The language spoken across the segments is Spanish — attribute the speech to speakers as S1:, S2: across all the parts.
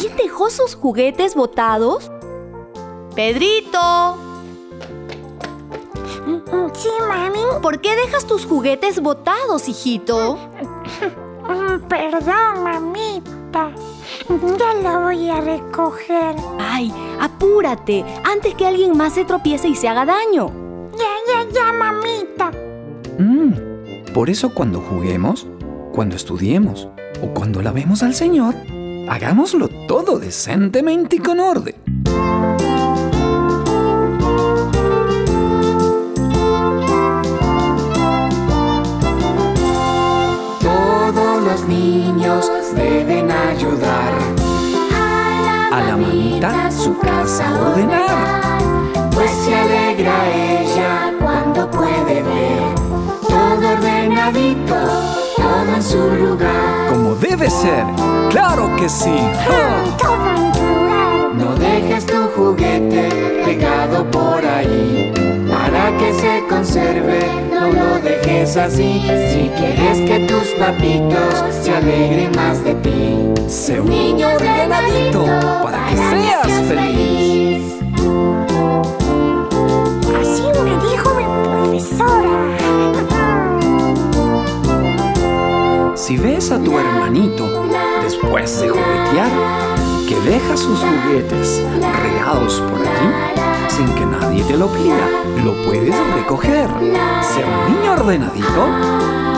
S1: ¿Quién dejó sus juguetes botados? ¡Pedrito!
S2: Sí, mami.
S1: ¿Por qué dejas tus juguetes botados, hijito?
S2: Perdón, mamita. Ya lo voy a recoger.
S1: Ay, apúrate, antes que alguien más se tropiece y se haga daño.
S2: Ya, ya, ya, mamita.
S3: Mm, por eso cuando juguemos, cuando estudiemos o cuando lavemos al Señor, hagámoslo todo decentemente y con orden.
S4: Todos los niños deben ayudar
S3: A la mamita su casa a ordenar.
S4: Pues se alegra ella cuando puede ver todo ordenadito, su lugar.
S3: Como debe ser, claro que sí.
S4: No dejes tu juguete pegado por ahí para que se conserve. No lo dejes así. Si quieres que tus papitos se alegren más de ti,
S3: Sé un niño ordenadito Si ves a tu hermanito después de juguetear, que deja sus juguetes regados por allí, sin que nadie te lo pida, lo puedes recoger. Sé un niño ordenadito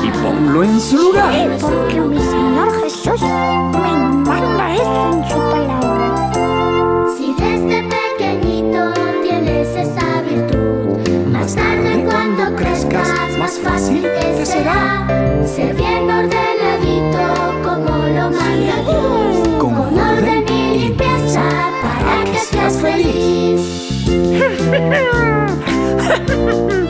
S3: y ponlo en su lugar.
S2: Porque mi Señor Jesús me manda eso en su palabra.
S5: Si desde pequeñito tienes esa virtud, más tarde cuando crezcas más fácil te será ser bien para que seas feliz.